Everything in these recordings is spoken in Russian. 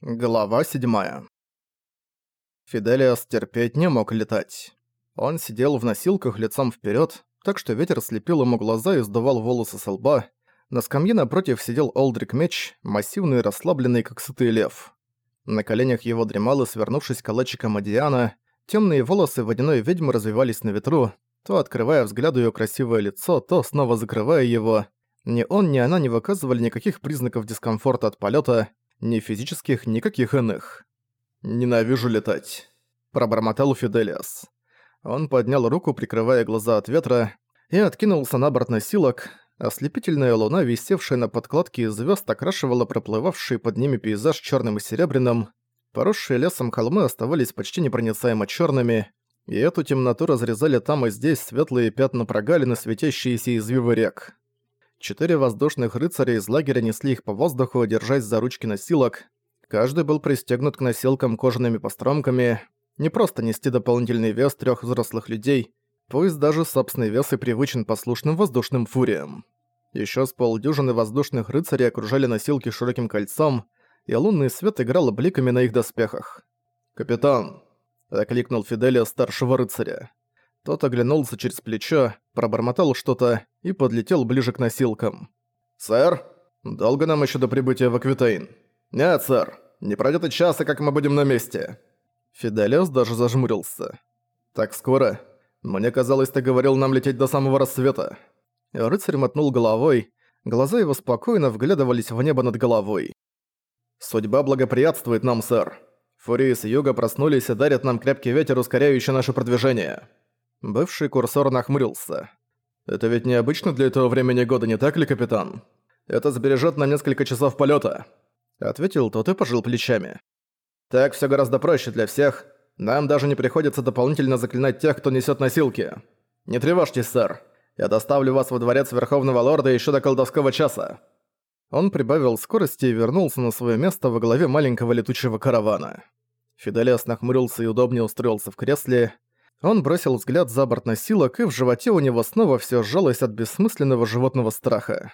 Глава 7 Фиделиас терпеть не мог летать. Он сидел в носилках лицом вперед, так что ветер слепил ему глаза и сдувал волосы со лба. На скамье напротив сидел Олдрик Меч, массивный и расслабленный, как сытый лев. На коленях его дремала, свернувшись калачиком Адиана, темные волосы водяной ведьмы развивались на ветру, то открывая взгляду ее красивое лицо, то снова закрывая его. Ни он, ни она не выказывали никаких признаков дискомфорта от полета, ни физических, никаких иных. «Ненавижу летать», — пробормотал Фиделиас. Он поднял руку, прикрывая глаза от ветра, и откинулся на борт носилок. Ослепительная луна, висевшая на подкладке из звёзд, окрашивала проплывавший под ними пейзаж чёрным и серебряным. Поросшие лесом холмы оставались почти непроницаемо чёрными, и эту темноту разрезали там и здесь светлые пятна прогалины, светящиеся извивы рек. Четыре воздушных рыцаря из лагеря несли их по воздуху, держась за ручки носилок. Каждый был пристегнут к носилкам кожаными постромками. Не просто нести дополнительный вес трех взрослых людей, пусть даже собственный вес и привычен послушным воздушным фуриям. Еще с полдюжины воздушных рыцарей окружали носилки широким кольцом, и лунный свет играл бликами на их доспехах. «Капитан!» — окликнул Фиделия старшего рыцаря. Тот оглянулся через плечо, пробормотал что-то и подлетел ближе к носилкам. «Сэр, долго нам еще до прибытия в Аквитейн?» «Нет, сэр, не пройдет и часа, как мы будем на месте». Фиделиос даже зажмурился. «Так скоро? Мне казалось, ты говорил нам лететь до самого рассвета». Рыцарь мотнул головой, глаза его спокойно вглядывались в небо над головой. «Судьба благоприятствует нам, сэр. Фурии с юга проснулись и дарят нам крепкий ветер, ускоряющий наше продвижение». Бывший курсор нахмурился. «Это ведь необычно для этого времени года, не так ли, капитан? Это сбережет на несколько часов полета, ответил тот и пожал плечами. «Так все гораздо проще для всех. Нам даже не приходится дополнительно заклинать тех, кто несет носилки. Не тревожьтесь, сэр. Я доставлю вас во дворец Верховного Лорда еще до колдовского часа». Он прибавил скорости и вернулся на свое место во главе маленького летучего каравана. Фиделиас нахмурился и удобнее устроился в кресле, он бросил взгляд за борт носилок, и в животе у него снова все сжалось от бессмысленного животного страха.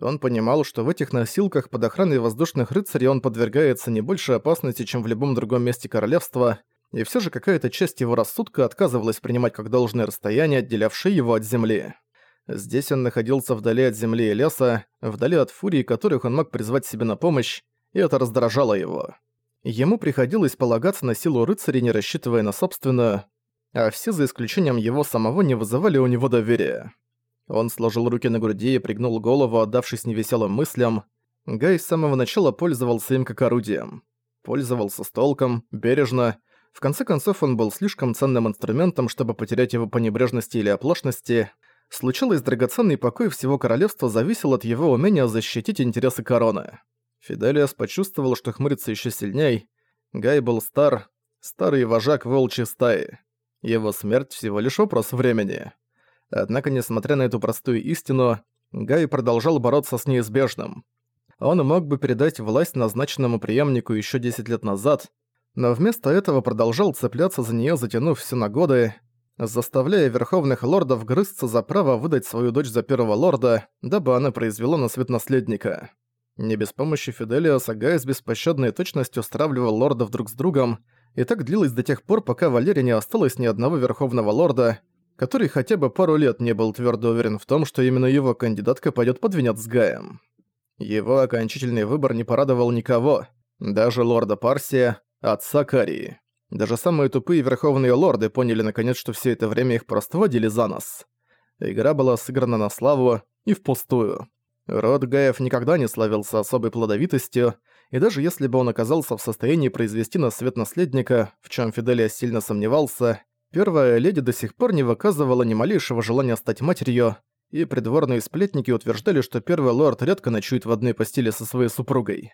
Он понимал, что в этих носилках под охраной воздушных рыцарей он подвергается не больше опасности, чем в любом другом месте королевства, и все же какая-то часть его рассудка отказывалась принимать как должное расстояние, отделявшее его от земли. Здесь он находился вдали от земли и леса, вдали от фурий, которых он мог призвать себе на помощь, и это раздражало его. Ему приходилось полагаться на силу рыцарей, не рассчитывая на собственную, а все за исключением его самого не вызывали у него доверия. Он сложил руки на груди и пригнул голову, отдавшись невеселым мыслям. Гай с самого начала пользовался им как орудием. Пользовался с толком, бережно. В конце концов, он был слишком ценным инструментом, чтобы потерять его по небрежности или оплошности. Случалось, драгоценный покой всего королевства зависел от его умения защитить интересы короны. Фиделиас почувствовал, что хмурится еще сильней. Гай был стар, старый вожак волчьей стаи. Его смерть всего лишь вопрос времени. Однако, несмотря на эту простую истину, Гай продолжал бороться с неизбежным. Он мог бы передать власть назначенному преемнику еще 10 лет назад, но вместо этого продолжал цепляться за нее, затянув все на годы, заставляя верховных лордов грызться за право выдать свою дочь за первого лорда, дабы она произвела на свет наследника. Не без помощи Фиделиоса Гай с беспощадной точностью стравливал лордов друг с другом, и так длилось до тех пор, пока Валерия не осталось ни одного Верховного Лорда, который хотя бы пару лет не был твердо уверен в том, что именно его кандидатка пойдет под венец с Гаем. Его окончательный выбор не порадовал никого, даже лорда Парсия, отца Карии. Даже самые тупые Верховные Лорды поняли наконец, что все это время их просто водили за нос. Игра была сыграна на славу и впустую. Род Гаев никогда не славился особой плодовитостью, и даже если бы он оказался в состоянии произвести на свет наследника, в чем Фиделия сильно сомневался, первая леди до сих пор не выказывала ни малейшего желания стать матерью, и придворные сплетники утверждали, что первый лорд редко ночует в одной постели со своей супругой.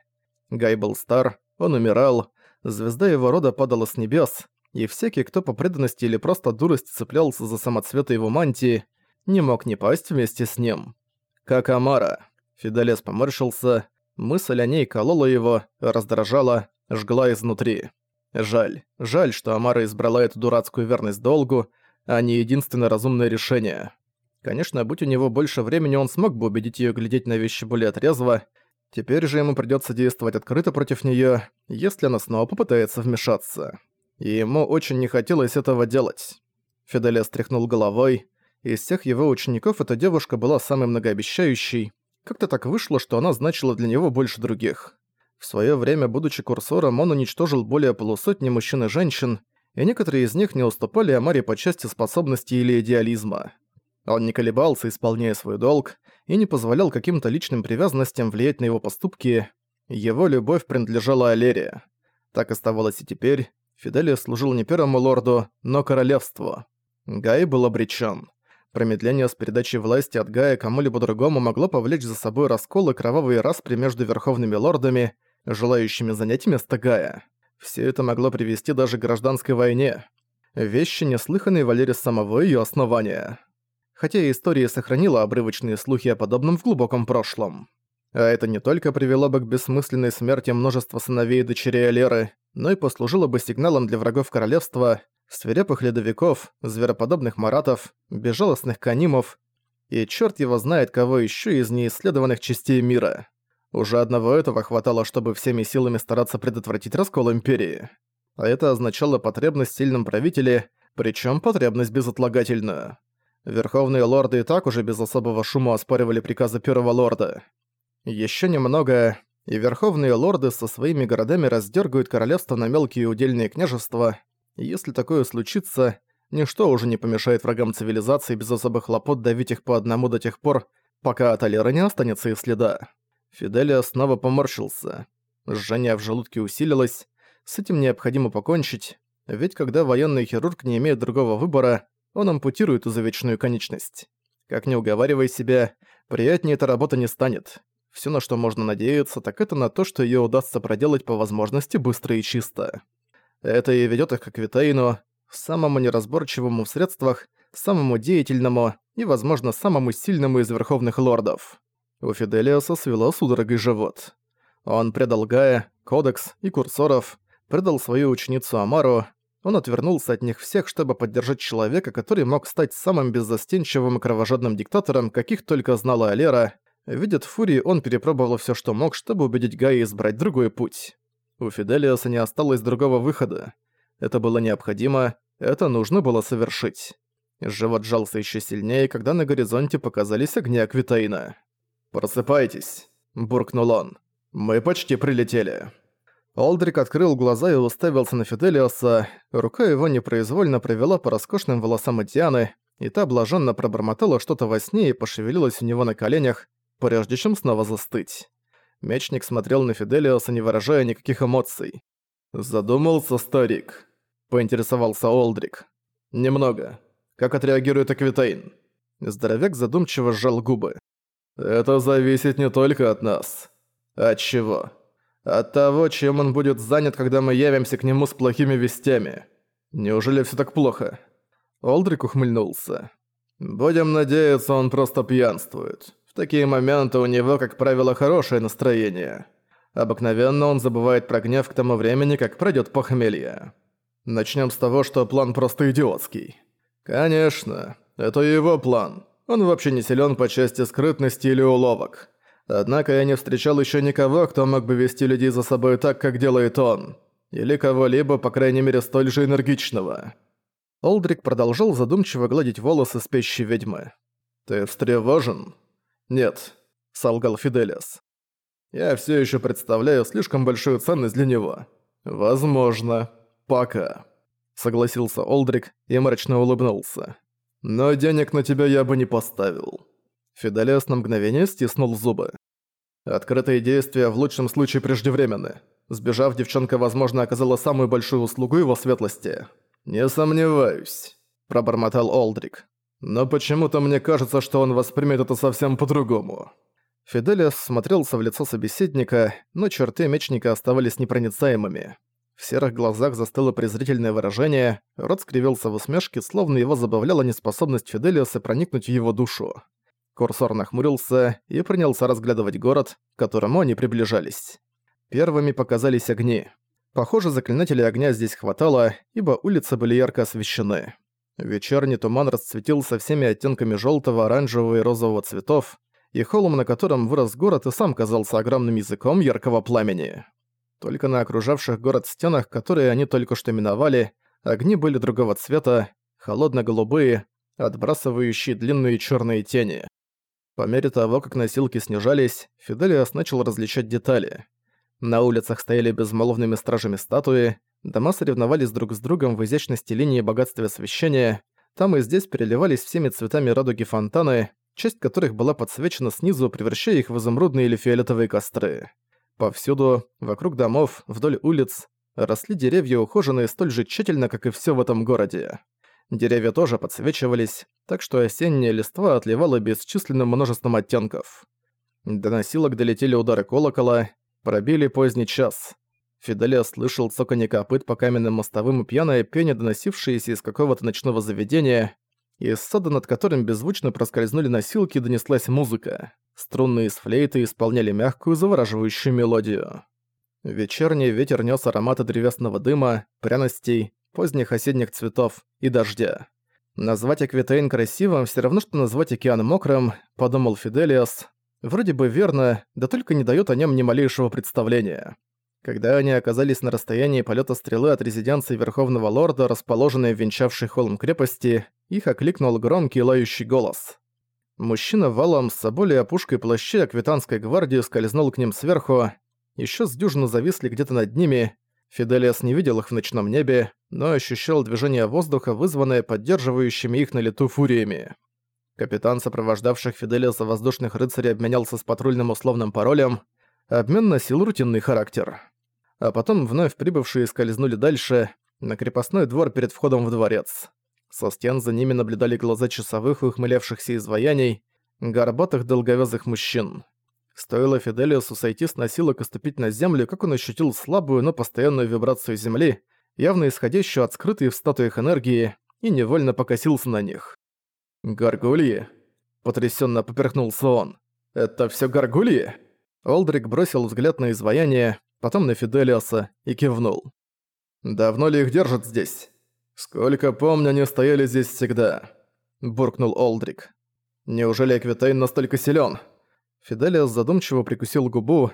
Гай был стар, он умирал, звезда его рода падала с небес, и всякий, кто по преданности или просто дурости цеплялся за самоцветы его мантии, не мог не пасть вместе с ним. Как Амара. Фиделес поморщился, Мысль о ней колола его, раздражала, жгла изнутри. Жаль, жаль, что Амара избрала эту дурацкую верность долгу, а не единственное разумное решение. Конечно, будь у него больше времени, он смог бы убедить её глядеть на вещи более трезво, Теперь же ему придётся действовать открыто против неё, если она снова попытается вмешаться. И ему очень не хотелось этого делать. Фиделия стряхнул головой. Из всех его учеников эта девушка была самой многообещающей. Как-то так вышло, что она значила для него больше других. В своё время, будучи курсором, он уничтожил более полусотни мужчин и женщин, и некоторые из них не уступали Амаре по части способностей или идеализма. Он не колебался, исполняя свой долг, и не позволял каким-то личным привязанностям влиять на его поступки. Его любовь принадлежала Алерии. Так оставалось и теперь. Фиделия служил не первому лорду, но королевству. Гай был обречен. Промедление с передачей власти от Гая кому-либо другому могло повлечь за собой расколы кровавые распри между верховными лордами, желающими занять место Гая. Все это могло привести даже к гражданской войне. Вещи, неслыханные Валере с самого её основания. Хотя история сохранила обрывочные слухи о подобном в глубоком прошлом. А это не только привело бы к бессмысленной смерти множества сыновей и дочерей Алеры, но и послужило бы сигналом для врагов королевства, свирепых ледовиков, звероподобных маратов, безжалостных канимов и черт его знает кого еще из неисследованных частей мира. Уже одного этого хватало, чтобы всеми силами стараться предотвратить раскол Империи. А это означало потребность в сильном правителе, причем потребность безотлагательную. Верховные лорды и так уже без особого шума оспаривали приказы Первого Лорда. Еще немного, и Верховные Лорды со своими городами раздергают королевство на мелкие удельные княжества. Если такое случится, ничто уже не помешает врагам цивилизации без особых хлопот давить их по одному до тех пор, пока от Алера не останется и следа. Фиделия снова поморщился. Жжение в желудке усилилось. С этим необходимо покончить, ведь когда военный хирург не имеет другого выбора, он ампутирует изувеченную конечность. Как не уговаривай себя, приятнее эта работа не станет. Все, на что можно надеяться, так это на то, что ее удастся проделать по возможности быстро и чисто. Это и ведет их к Аквитейну, самому неразборчивому в средствах, самому деятельному и, возможно, самому сильному из верховных лордов. У Фиделиоса свело судорогой живот. Он предал Гая, Кодекс и Курсоров, предал свою ученицу Амару, он отвернулся от них всех, чтобы поддержать человека, который мог стать самым беззастенчивым и кровожадным диктатором, каких только знала Алера. Видя Фурии, он перепробовал все, что мог, чтобы убедить Гая избрать другой путь. У Фиделиоса не осталось другого выхода. Это было необходимо, это нужно было совершить. Живот сжался еще сильнее, когда на горизонте показались огни Аквитаина. «Просыпайтесь», — буркнул он. «Мы почти прилетели». Олдрик открыл глаза и уставился на Фиделиоса, рука его непроизвольно провела по роскошным волосам Этианы, и та блаженно пробормотала что-то во сне и пошевелилась у него на коленях, прежде чем снова застыть. Мечник смотрел на Фиделиоса, не выражая никаких эмоций. «Задумался старик», — поинтересовался Олдрик. «Немного. Как отреагирует Аквитейн?» Здоровяк задумчиво сжал губы. «Это зависит не только от нас. От чего?» От того, чем он будет занят, когда мы явимся к нему с плохими вестями. Неужели все так плохо?» Олдрик ухмыльнулся. «Будем надеяться, он просто пьянствует. Такие моменты у него, как правило, хорошее настроение. Обыкновенно он забывает про гнев к тому времени, как пройдет похмелье. Начнем с того, что план просто идиотский. Конечно, это его план. Он вообще не силен по части скрытности или уловок. Однако я не встречал еще никого, кто мог бы вести людей за собой так, как делает он. Или кого-либо, по крайней мере, столь же энергичного. Олдрик продолжал задумчиво гладить волосы спящей ведьмы. «Ты встревожен?» «Нет», — солгал Фиделиас. «Я все еще представляю слишком большую ценность для него. Возможно. Пока», — согласился Олдрик и мрачно улыбнулся. «Но денег на тебя я бы не поставил». Фиделиас на мгновение стиснул зубы. Открытые действия в лучшем случае преждевременны. Сбежав, девчонка, возможно, оказала самую большую услугу его светлости. «Не сомневаюсь», – пробормотал Олдрик. «Но почему-то мне кажется, что он воспримет это совсем по-другому». Фиделиас смотрелся в лицо собеседника, но черты мечника оставались непроницаемыми. В серых глазах застыло презрительное выражение, рот скривился в усмешке, словно его забавляла неспособность Фиделиаса проникнуть в его душу. Курсор нахмурился и принялся разглядывать город, к которому они приближались. Первыми показались огни. Похоже, заклинателей огня здесь хватало, ибо улицы были ярко освещены. Вечерний туман расцветил со всеми оттенками желтого, оранжевого и розового цветов, и холм, на котором вырос город, и сам казался огромным языком яркого пламени. Только на окружавших город стенах, которые они только что миновали, огни были другого цвета, холодно-голубые, отбрасывающие длинные черные тени. По мере того, как носилки снижались, Фиделиас начал различать детали. На улицах стояли безмолвными стражами статуи, дома соревновались друг с другом в изящности линии богатства освещения, там и здесь переливались всеми цветами радуги фонтаны, часть которых была подсвечена снизу, превращая их в изумрудные или фиолетовые костры. Повсюду, вокруг домов, вдоль улиц, росли деревья, ухоженные столь же тщательно, как и все в этом городе. Деревья тоже подсвечивались, так что осенняя листва отливала бесчисленным множеством оттенков. До носилок долетели удары колокола, пробили поздний час. Фиделия слышал цоканье копыт по каменным мостовым и пьяное пение, доносившееся из какого-то ночного заведения. Из сада, над которым беззвучно проскользнули носилки, донеслась музыка. Струнные из флейты исполняли мягкую, завораживающую мелодию. Вечерний ветер нес ароматы древесного дыма, пряностей, поздних осенних цветов и дождя. Назвать Аквитейн красивым все равно, что назвать океан мокрым, подумал Фиделиас. Вроде бы верно, да только не дает о нем ни малейшего представления. Когда они оказались на расстоянии полета стрелы от резиденции Верховного Лорда, расположенной в венчавшей холм крепости, их окликнул громкий лающий голос. Мужчина валом с собой и опушкой плаща Аквитанской гвардии скользнул к ним сверху, еще с дюжину зависли где-то над ними, Фиделиас не видел их в ночном небе, но ощущал движение воздуха, вызванное поддерживающими их на лету фуриями. Капитан, сопровождавших Фиделиаса воздушных рыцарей, обменялся с патрульным условным паролем. Обмен носил рутинный характер а потом вновь прибывшие скользнули дальше, на крепостной двор перед входом в дворец. Со стен за ними наблюдали глаза часовых ухмылявшихся изваяний, горбатых долговязых мужчин. Стоило Фиделиусу сойти с носилок и ступить на землю, как он ощутил слабую, но постоянную вибрацию земли, явно исходящую от скрытой в статуях энергии, и невольно покосился на них. «Гаргульи?» – потрясенно поперхнулся он. «Это все гаргульи?» Олдрик бросил взгляд на изваяние, потом на Фиделиаса и кивнул. «Давно ли их держат здесь?» «Сколько помню, они стояли здесь всегда», — буркнул Олдрик. «Неужели Эквитейн настолько силен? Фиделиас задумчиво прикусил губу.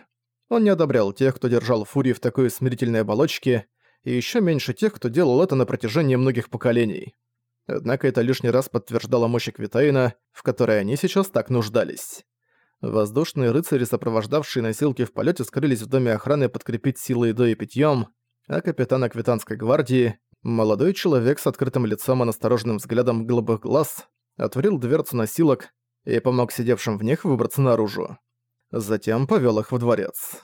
Он не одобрял тех, кто держал Фурии в такой смирительной оболочке, и еще меньше тех, кто делал это на протяжении многих поколений. Однако это лишний раз подтверждало мощь Эквитейна, в которой они сейчас так нуждались. Воздушные рыцари, сопровождавшие носилки в полете, скрылись в доме охраны подкрепить силой едой и питьем, а капитан Аквитанской гвардии, молодой человек с открытым лицом и настороженным взглядом голубых глаз, отворил дверцу носилок и помог сидевшим в них выбраться наружу. Затем повел их в дворец.